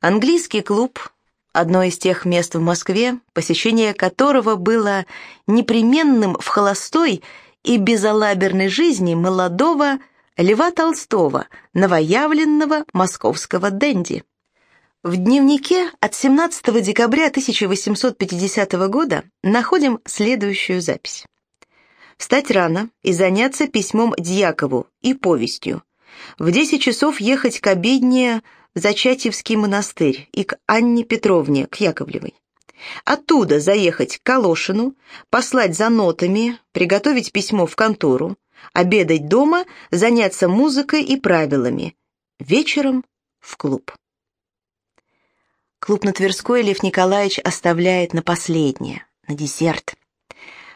Английский клуб – одно из тех мест в Москве, посещение которого было непременным в холостой и безалаберной жизни молодого Льва Толстого, новоявленного московского денди. В дневнике от 17 декабря 1850 года находим следующую запись. «Встать рано и заняться письмом Дьякову и повестью. В 10 часов ехать к обедне в Зачатьевский монастырь и к Анне Петровне, к Яковлевой. Оттуда заехать к Калошину, послать за нотами, приготовить письмо в контору, обедать дома, заняться музыкой и правилами. Вечером в клуб. Клуб на Тверской Лев Николаевич оставляет на последнее, на десерт.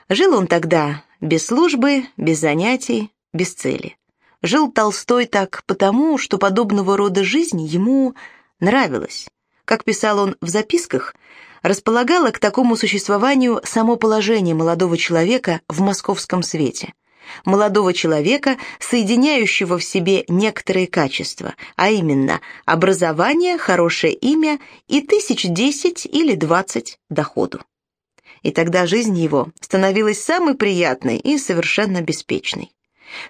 Жил он тогда без службы, без занятий, без цели. Жил Толстой так потому, что подобного рода жизнь ему нравилась. Как писал он в записках, располагало к такому существованию само положение молодого человека в московском свете. Молодого человека, соединяющего в себе некоторые качества, а именно образование, хорошее имя и тысяч десять или двадцать доходу. И тогда жизнь его становилась самой приятной и совершенно беспечной.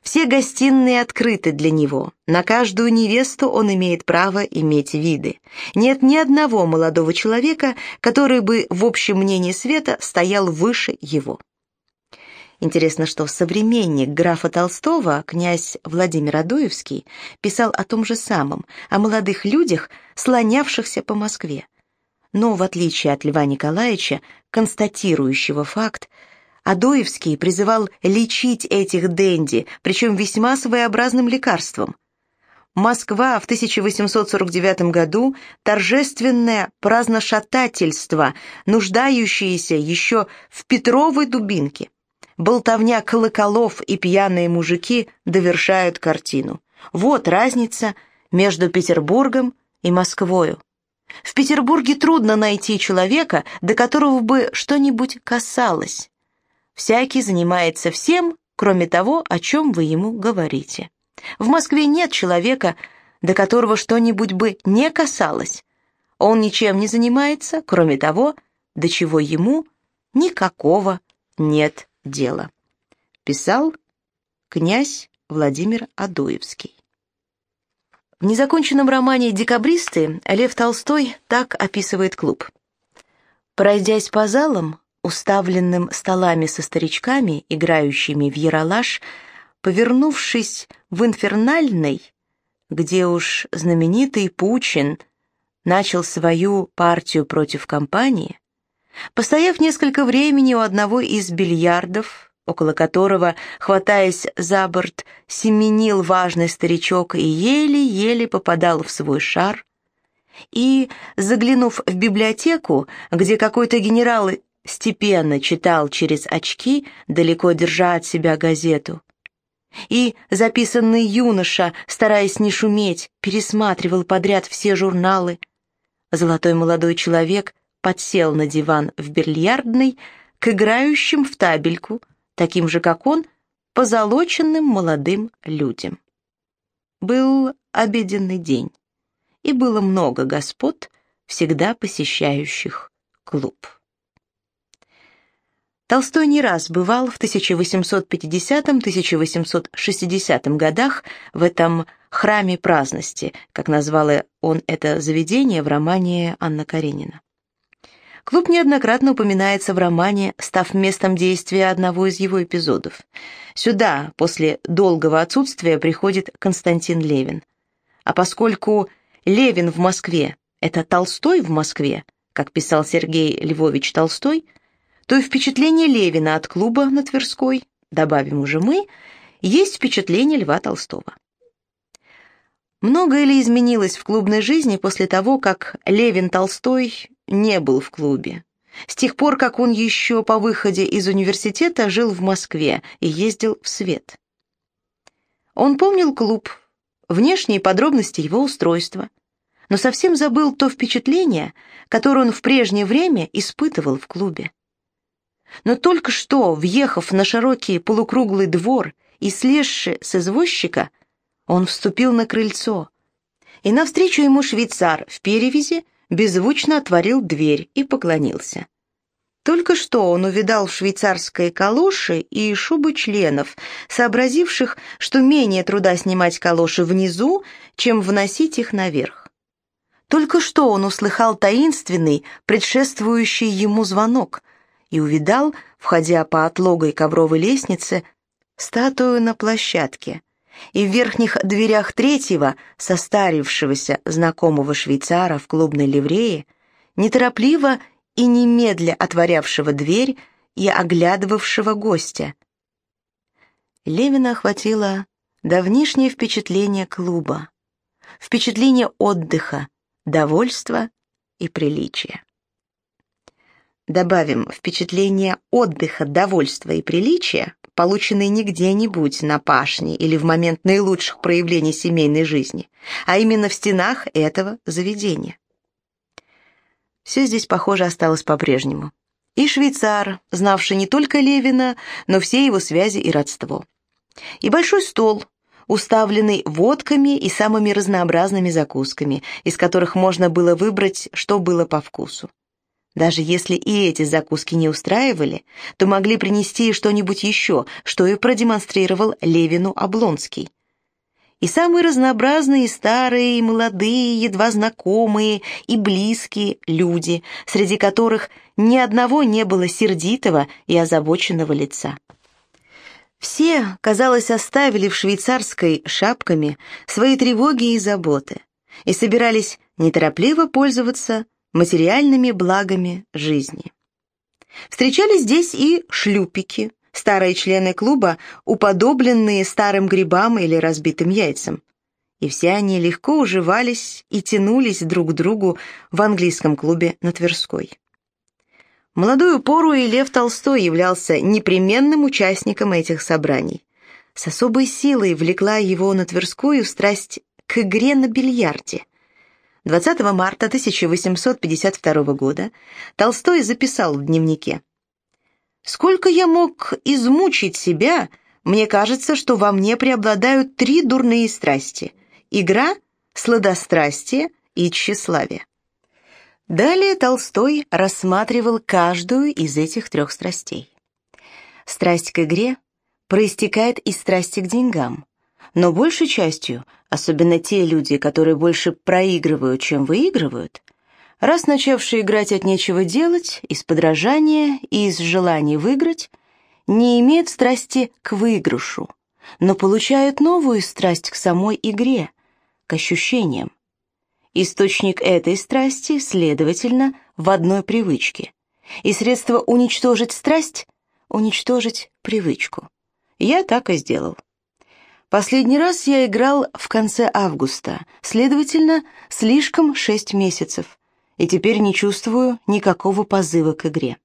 Все гостиные открыты для него. На каждую невесту он имеет право иметь виды. Нет ни одного молодого человека, который бы в общем мнении света стоял выше его. Интересно, что современник графа Толстого, князь Владимир Адоевский, писал о том же самом, о молодых людях, слонявшихся по Москве. Но, в отличие от Льва Николаевича, констатирующего факт, Адоевский призывал лечить этих денди, причем весьма своеобразным лекарством. Москва в 1849 году – торжественное праздношатательство, нуждающееся еще в Петровой дубинке. Болтовня колоколов и пьяные мужики довершают картину. Вот разница между Петербургом и Москвою. В Петербурге трудно найти человека, до которого бы что-нибудь касалось. Всякий занимается всем, кроме того, о чем вы ему говорите. В Москве нет человека, до которого что-нибудь бы не касалось. Он ничем не занимается, кроме того, до чего ему никакого нет дела. Писал князь Владимир Адоевский. В незаконченном романе «Декабристы» Лев Толстой так описывает клуб. Пройдясь по залам, уставленным столами со старичками, играющими в яролаж, повернувшись в инфернальной, где уж знаменитый Пучин начал свою партию против компании, постояв несколько времени у одного из бильярдов, около которого, хватаясь за борт, семенил важный старичок и еле-еле попадал в свой шар, и, заглянув в библиотеку, где какой-то генерал степенно читал через очки, далеко держа от себя газету. И записанный юноша, стараясь не шуметь, пересматривал подряд все журналы. Золотой молодой человек подсел на диван в бильярдной к играющим в табельку, таким же, как он, позолоченным молодым людям. Был обеденный день, и было много господ, всегда посещающих клуб. Толстой не раз бывал в 1850-1860 годах в этом храме праздности, как назвала он это заведение в романе Анна Каренина. Клуб неоднократно упоминается в романе, став местом действия одного из его эпизодов. Сюда после долгого отсутствия приходит Константин Левин. А поскольку Левин в Москве – это Толстой в Москве, как писал Сергей Львович Толстой – то и впечатление Левина от клуба на Тверской, добавим уже мы, есть впечатление Льва Толстого. Многое ли изменилось в клубной жизни после того, как Левин Толстой не был в клубе? С тех пор, как он еще по выходе из университета жил в Москве и ездил в свет. Он помнил клуб, внешние подробности его устройства, но совсем забыл то впечатление, которое он в прежнее время испытывал в клубе. Но только что, въехав на широкий полукруглый двор и слезши с извозчика, он вступил на крыльцо. и навстречу ему швейцар в перевязи беззвучно отворил дверь и поклонился. Только что он увидал швейцарской калоши и шубы членов, сообразивших, что менее труда снимать калоши внизу, чем вносить их наверх. Только что он услыхал таинственный, предшествующий ему звонок, и увидал, входя по отлогой ковровой лестнице, статую на площадке, и в верхних дверях третьего, состарившегося знакомого швейцара в клубной ливрее, неторопливо и немедля отворявшего дверь и оглядывавшего гостя. Левина охватило давнишнее впечатление клуба, впечатление отдыха, довольства и приличия. Добавим впечатление отдыха, довольства и приличия, полученные не где-нибудь на пашне или в момент наилучших проявлений семейной жизни, а именно в стенах этого заведения. Все здесь, похоже, осталось по-прежнему. И швейцар, знавший не только Левина, но все его связи и родство. И большой стол, уставленный водками и самыми разнообразными закусками, из которых можно было выбрать, что было по вкусу. Даже если и эти закуски не устраивали, то могли принести что-нибудь еще, что и продемонстрировал Левину Облонский и самые разнообразные старые, и молодые, едва знакомые и близкие люди, среди которых ни одного не было сердитого и озабоченного лица. Все, казалось, оставили в швейцарской шапками свои тревоги и заботы и собирались неторопливо пользоваться материальными благами жизни. Встречались здесь и шлюпики, старые члены клуба, уподобленные старым грибам или разбитым яйцам. И все они легко уживались и тянулись друг к другу в английском клубе на Тверской. молодую пору и Лев Толстой являлся непременным участником этих собраний. С особой силой влекла его на Тверскую страсть к игре на бильярде. 20 марта 1852 года Толстой записал в дневнике Сколько я мог измучить себя, мне кажется, что во мне преобладают три дурные страсти – игра, сладострастие и тщеславие. Далее Толстой рассматривал каждую из этих трех страстей. Страсть к игре проистекает из страсти к деньгам, но большей частью, особенно те люди, которые больше проигрывают, чем выигрывают, Раз начавший играть от нечего делать, из подражания и из желания выиграть, не имеет страсти к выигрышу, но получает новую страсть к самой игре, к ощущениям. Источник этой страсти, следовательно, в одной привычке. И средство уничтожить страсть — уничтожить привычку. Я так и сделал. Последний раз я играл в конце августа, следовательно, слишком шесть месяцев, и теперь не чувствую никакого позыва к игре.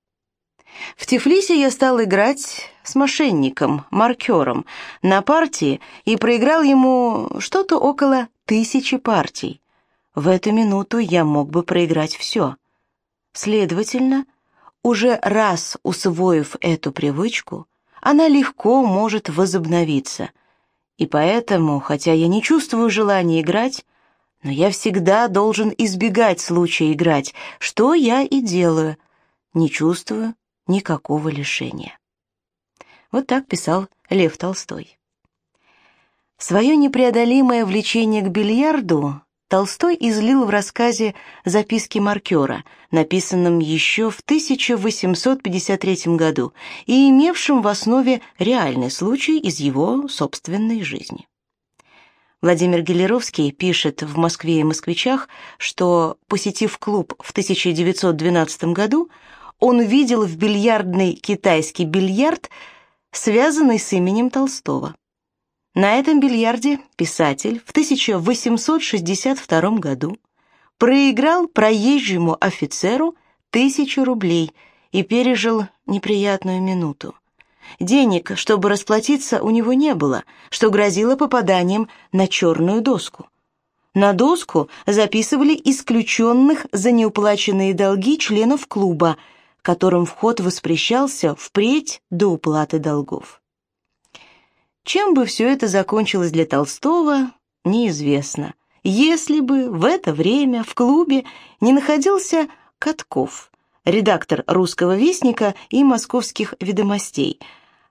В Тифлисе я стал играть с мошенником, маркером, на партии и проиграл ему что-то около тысячи партий. В эту минуту я мог бы проиграть все. Следовательно, уже раз усвоив эту привычку, она легко может возобновиться. И поэтому, хотя я не чувствую желания играть, но я всегда должен избегать случая играть, что я и делаю, не чувствую никакого лишения. Вот так писал Лев Толстой. Свое непреодолимое влечение к бильярду Толстой излил в рассказе «Записки маркера», написанном еще в 1853 году и имевшем в основе реальный случай из его собственной жизни. Владимир Гелеровский пишет в «Москве и москвичах», что, посетив клуб в 1912 году, он видел в бильярдный китайский бильярд, связанный с именем Толстого. На этом бильярде писатель в 1862 году проиграл проезжему офицеру тысячу рублей и пережил неприятную минуту. Денег, чтобы расплатиться, у него не было, что грозило попаданием на черную доску. На доску записывали исключенных за неуплаченные долги членов клуба, которым вход воспрещался впредь до уплаты долгов. Чем бы все это закончилось для Толстого, неизвестно, если бы в это время в клубе не находился Катков, редактор «Русского вестника» и «Московских ведомостей»,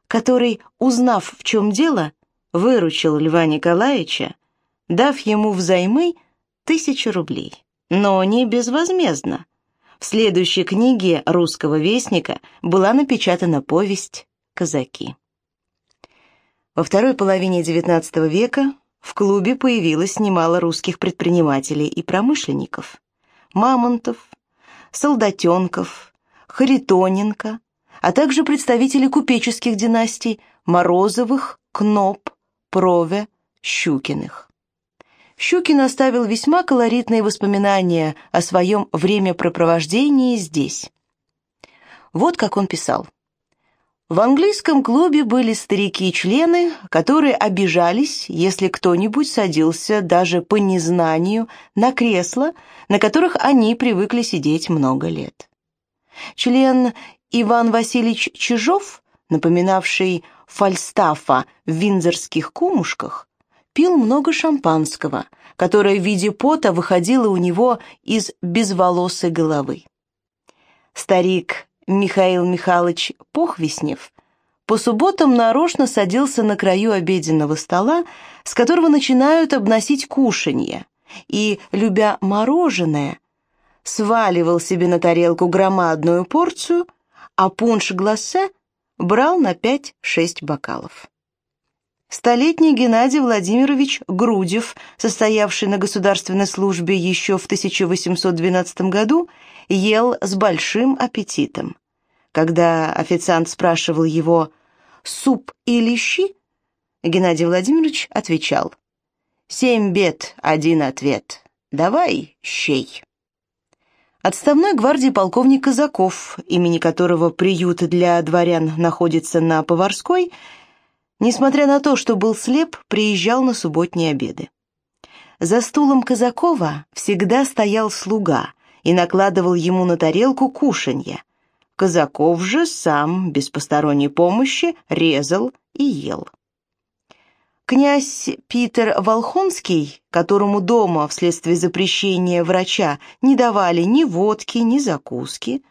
который, узнав, в чем дело, выручил Льва Николаевича, дав ему взаймы тысячу рублей, но не безвозмездно. В следующей книге «Русского вестника» была напечатана повесть «Казаки». Во второй половине XIX века в клубе появилось немало русских предпринимателей и промышленников. Мамонтов, Солдатенков, Харитоненко, а также представители купеческих династий Морозовых, Кноп, Прове, Щукиных. Щукин оставил весьма колоритные воспоминания о своем времяпрепровождении здесь. Вот как он писал. В английском клубе были старики-члены, которые обижались, если кто-нибудь садился даже по незнанию на кресла, на которых они привыкли сидеть много лет. Член Иван Васильевич Чижов, напоминавший Фальстафа в виндзорских кумушках, пил много шампанского, которое в виде пота выходило у него из безволосой головы. Старик Михаил Михайлович Похвеснев по субботам нарочно садился на краю обеденного стола, с которого начинают обносить кушанье, и, любя мороженое, сваливал себе на тарелку громадную порцию, а пунш-глассе брал на 5-6 бокалов. Столетний Геннадий Владимирович Грудев, состоявший на государственной службе еще в 1812 году, ел с большим аппетитом. Когда официант спрашивал его «суп или щи?», Геннадий Владимирович отвечал «семь бед, один ответ. Давай щей». Отставной гвардии полковник Казаков, имени которого приют для дворян находится на Поварской, несмотря на то, что был слеп, приезжал на субботние обеды. За стулом Казакова всегда стоял слуга, и накладывал ему на тарелку кушанье. Казаков же сам, без посторонней помощи, резал и ел. Князь Питер Волхонский, которому дома вследствие запрещения врача не давали ни водки, ни закуски,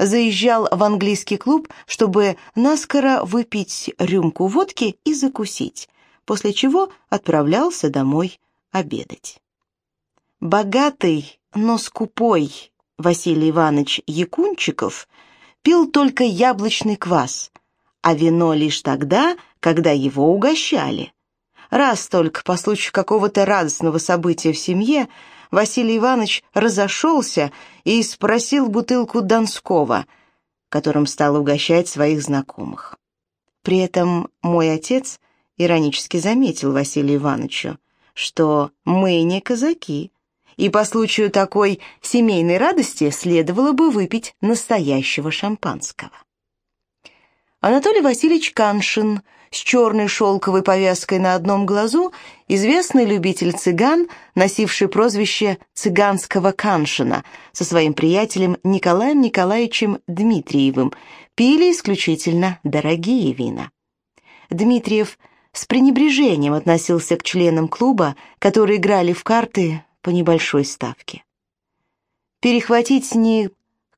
заезжал в английский клуб, чтобы наскоро выпить рюмку водки и закусить, после чего отправлялся домой обедать. Богатый но скупой Василий Иванович Якунчиков пил только яблочный квас, а вино лишь тогда, когда его угощали. Раз только по случаю какого-то радостного события в семье Василий Иванович разошелся и спросил бутылку Донского, которым стал угощать своих знакомых. При этом мой отец иронически заметил Василию Ивановичу, что мы не казаки, и по случаю такой семейной радости следовало бы выпить настоящего шампанского. Анатолий Васильевич Каншин с черной шелковой повязкой на одном глазу, известный любитель цыган, носивший прозвище «цыганского Каншина» со своим приятелем Николаем Николаевичем Дмитриевым, пили исключительно дорогие вина. Дмитриев с пренебрежением относился к членам клуба, которые играли в карты по небольшой ставке. «Перехватить с них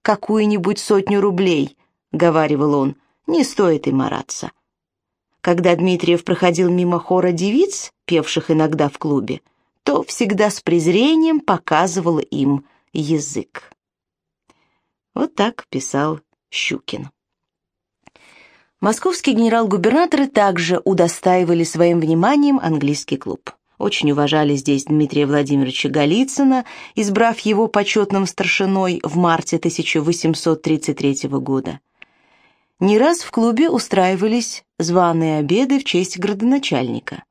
какую-нибудь сотню рублей», — говаривал он, — «не стоит и мараться». Когда Дмитриев проходил мимо хора девиц, певших иногда в клубе, то всегда с презрением показывал им язык. Вот так писал Щукин. Московские генерал-губернаторы также удостаивали своим вниманием английский клуб очень уважали здесь Дмитрия Владимировича Голицына, избрав его почетным старшиной в марте 1833 года. Не раз в клубе устраивались званые обеды в честь градоначальника.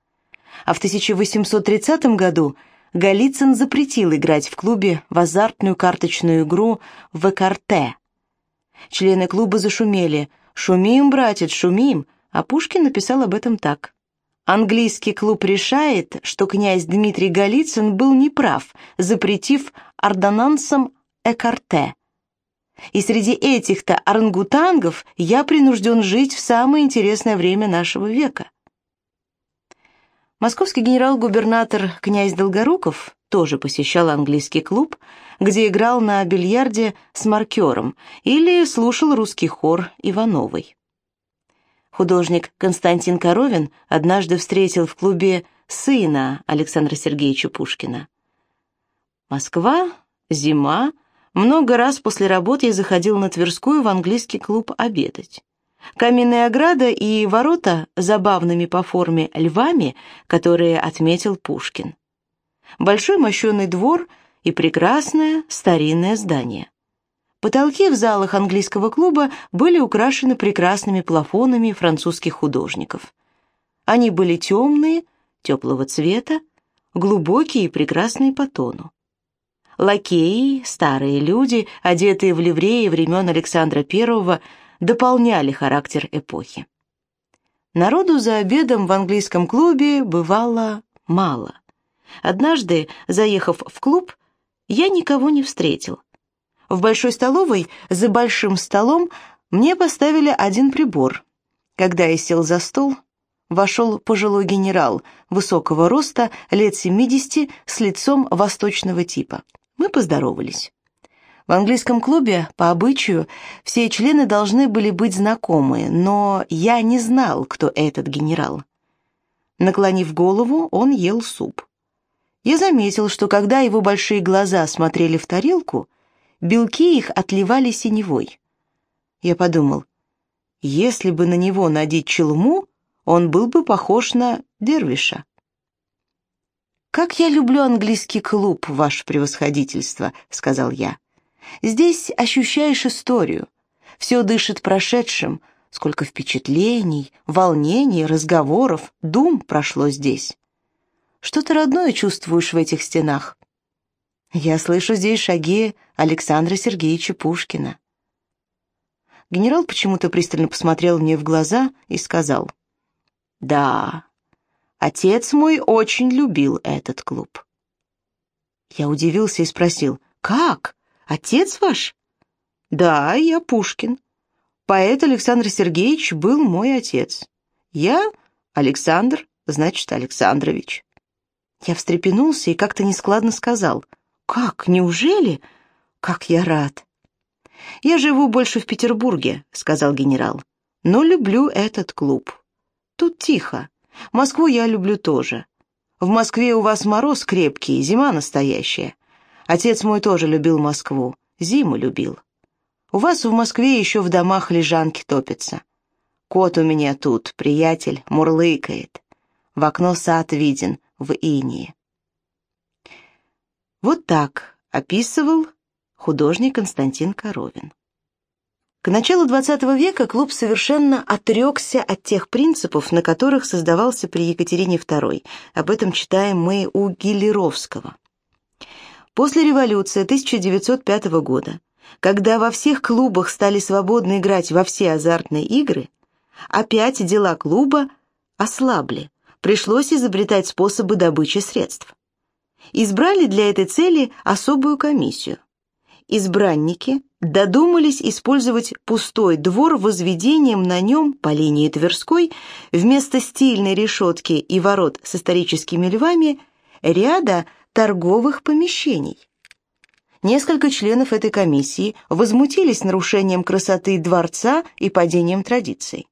А в 1830 году Голицын запретил играть в клубе в азартную карточную игру в экарте. Члены клуба зашумели «Шумим, братец, шумим», а Пушкин написал об этом так. Английский клуб решает, что князь Дмитрий Голицын был неправ, запретив ордонансам экарте. И среди этих-то орангутангов я принужден жить в самое интересное время нашего века. Московский генерал-губернатор князь Долгоруков тоже посещал английский клуб, где играл на бильярде с маркером или слушал русский хор Ивановой. Художник Константин Коровин однажды встретил в клубе сына Александра Сергеевича Пушкина. Москва, зима, много раз после работы я заходил на Тверскую в английский клуб обедать. Каменная ограда и ворота забавными по форме львами, которые отметил Пушкин. Большой мощеный двор и прекрасное старинное здание. Потолки в залах английского клуба были украшены прекрасными плафонами французских художников. Они были темные, теплого цвета, глубокие и прекрасные по тону. Лакеи, старые люди, одетые в ливреи времен Александра I, дополняли характер эпохи. Народу за обедом в английском клубе бывало мало. Однажды, заехав в клуб, я никого не встретил. В большой столовой за большим столом мне поставили один прибор. Когда я сел за стол, вошел пожилой генерал высокого роста, лет 70, с лицом восточного типа. Мы поздоровались. В английском клубе, по обычаю, все члены должны были быть знакомы, но я не знал, кто этот генерал. Наклонив голову, он ел суп. Я заметил, что когда его большие глаза смотрели в тарелку, белки их отливали синевой. Я подумал, если бы на него надеть челму, он был бы похож на дервиша. «Как я люблю английский клуб, ваше превосходительство», — сказал я. «Здесь ощущаешь историю. Все дышит прошедшим. Сколько впечатлений, волнений, разговоров, дум прошло здесь. Что ты родное чувствуешь в этих стенах?» «Я слышу здесь шаги Александра Сергеевича Пушкина». Генерал почему-то пристально посмотрел мне в глаза и сказал, «Да, Отец мой очень любил этот клуб. Я удивился и спросил, «Как? Отец ваш?» «Да, я Пушкин. Поэт Александр Сергеевич был мой отец. Я Александр, значит, Александрович». Я встрепенулся и как-то нескладно сказал, «Как, неужели? Как я рад!» «Я живу больше в Петербурге», — сказал генерал, «но люблю этот клуб. Тут тихо, Москву я люблю тоже. В Москве у вас мороз крепкий, зима настоящая. Отец мой тоже любил Москву, зиму любил. У вас в Москве еще в домах лежанки топятся. Кот у меня тут, приятель, мурлыкает. В окно сад виден, в инии. Вот так описывал художник Константин Коровин. К началу XX века клуб совершенно отрекся от тех принципов, на которых создавался при Екатерине II. Об этом читаем мы у Гиллеровского. После революции 1905 года, когда во всех клубах стали свободно играть во все азартные игры, опять дела клуба ослабли, пришлось изобретать способы добычи средств. Избрали для этой цели особую комиссию. Избранники додумались использовать пустой двор возведением на нем по линии Тверской вместо стильной решетки и ворот с историческими львами ряда торговых помещений. Несколько членов этой комиссии возмутились нарушением красоты дворца и падением традиций.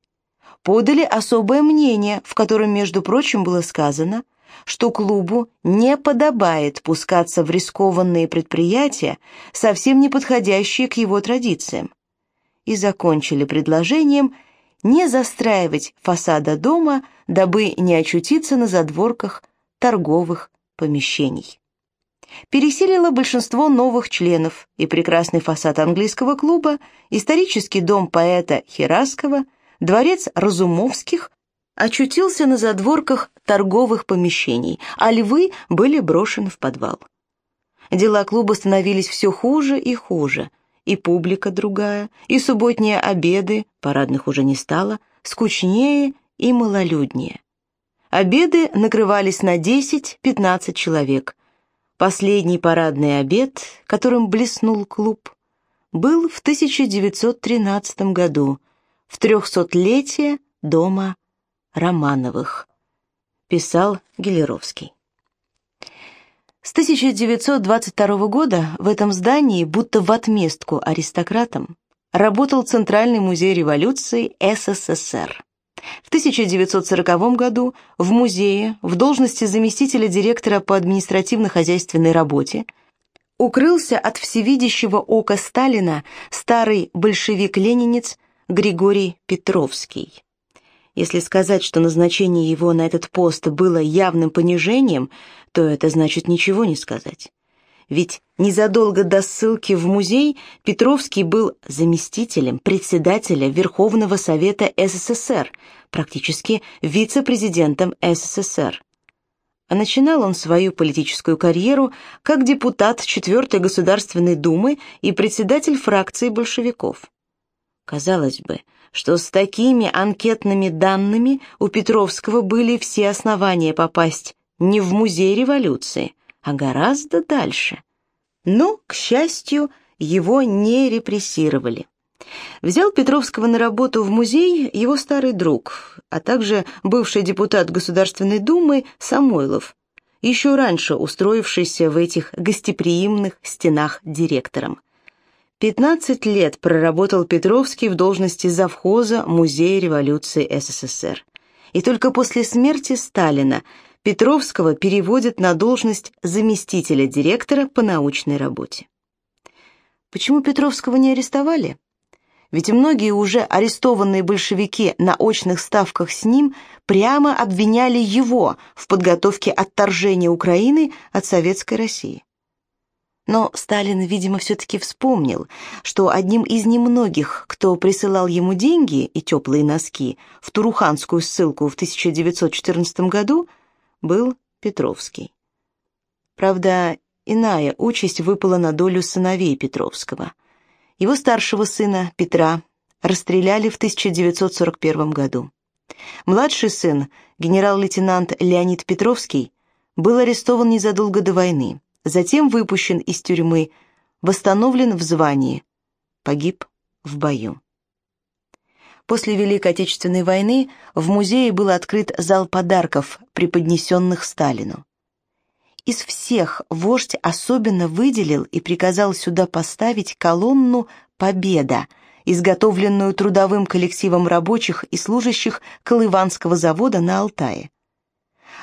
Подали особое мнение, в котором, между прочим, было сказано – что клубу не подобает пускаться в рискованные предприятия, совсем не подходящие к его традициям. И закончили предложением не застраивать фасада дома, дабы не очутиться на задворках торговых помещений. Переселило большинство новых членов, и прекрасный фасад английского клуба, исторический дом поэта Хераскова, дворец Разумовских очутился на задворках торговых помещений, а львы были брошены в подвал. Дела клуба становились все хуже и хуже, и публика другая, и субботние обеды, парадных уже не стало, скучнее и малолюднее. Обеды накрывались на 10-15 человек. Последний парадный обед, которым блеснул клуб, был в 1913 году, в трехсотлетие дома Романовых, писал Гелеровский. С 1922 года в этом здании, будто в отместку аристократам, работал Центральный музей революции СССР. В 1940 году в музее в должности заместителя директора по административно-хозяйственной работе укрылся от всевидящего ока Сталина старый большевик-ленинец Григорий Петровский. Если сказать, что назначение его на этот пост было явным понижением, то это значит ничего не сказать. Ведь незадолго до ссылки в музей Петровский был заместителем председателя Верховного Совета СССР, практически вице-президентом СССР. А начинал он свою политическую карьеру как депутат 4-й Государственной Думы и председатель фракции большевиков. Казалось бы, что с такими анкетными данными у Петровского были все основания попасть не в музей революции, а гораздо дальше. Но, к счастью, его не репрессировали. Взял Петровского на работу в музей его старый друг, а также бывший депутат Государственной Думы Самойлов, еще раньше устроившийся в этих гостеприимных стенах директором. 15 лет проработал Петровский в должности завхоза Музея революции СССР. И только после смерти Сталина Петровского переводят на должность заместителя директора по научной работе. Почему Петровского не арестовали? Ведь многие уже арестованные большевики на очных ставках с ним прямо обвиняли его в подготовке отторжения Украины от Советской России. Но Сталин, видимо, все-таки вспомнил, что одним из немногих, кто присылал ему деньги и теплые носки в Туруханскую ссылку в 1914 году, был Петровский. Правда, иная участь выпала на долю сыновей Петровского. Его старшего сына, Петра, расстреляли в 1941 году. Младший сын, генерал-лейтенант Леонид Петровский, был арестован незадолго до войны, затем выпущен из тюрьмы, восстановлен в звании, погиб в бою. После Великой Отечественной войны в музее был открыт зал подарков, преподнесенных Сталину. Из всех вождь особенно выделил и приказал сюда поставить колонну «Победа», изготовленную трудовым коллективом рабочих и служащих Колыванского завода на Алтае.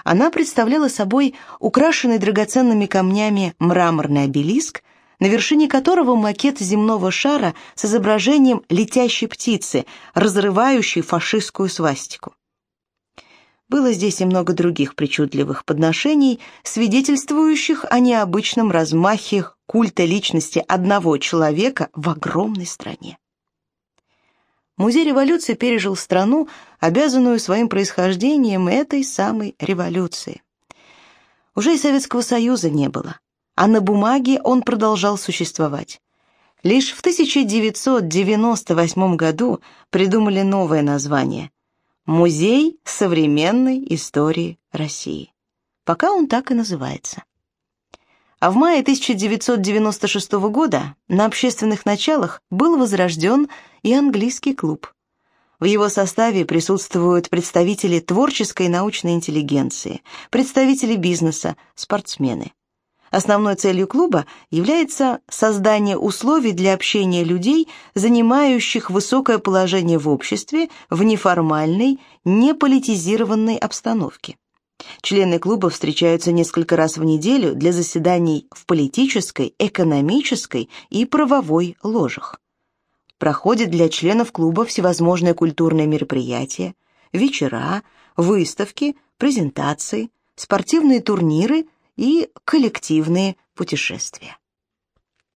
Она представляла собой украшенный драгоценными камнями мраморный обелиск, на вершине которого макет земного шара с изображением летящей птицы, разрывающей фашистскую свастику. Было здесь и много других причудливых подношений, свидетельствующих о необычном размахе культа личности одного человека в огромной стране. Музей революции пережил страну, обязанную своим происхождением этой самой революции. Уже и Советского Союза не было а на бумаге он продолжал существовать. Лишь в 1998 году придумали новое название – Музей современной истории России. Пока он так и называется. А в мае 1996 года на общественных началах был возрожден и английский клуб. В его составе присутствуют представители творческой и научной интеллигенции, представители бизнеса, спортсмены – Основной целью клуба является создание условий для общения людей, занимающих высокое положение в обществе в неформальной, неполитизированной обстановке. Члены клуба встречаются несколько раз в неделю для заседаний в политической, экономической и правовой ложах. Проходят для членов клуба всевозможные культурные мероприятия, вечера, выставки, презентации, спортивные турниры и коллективные путешествия.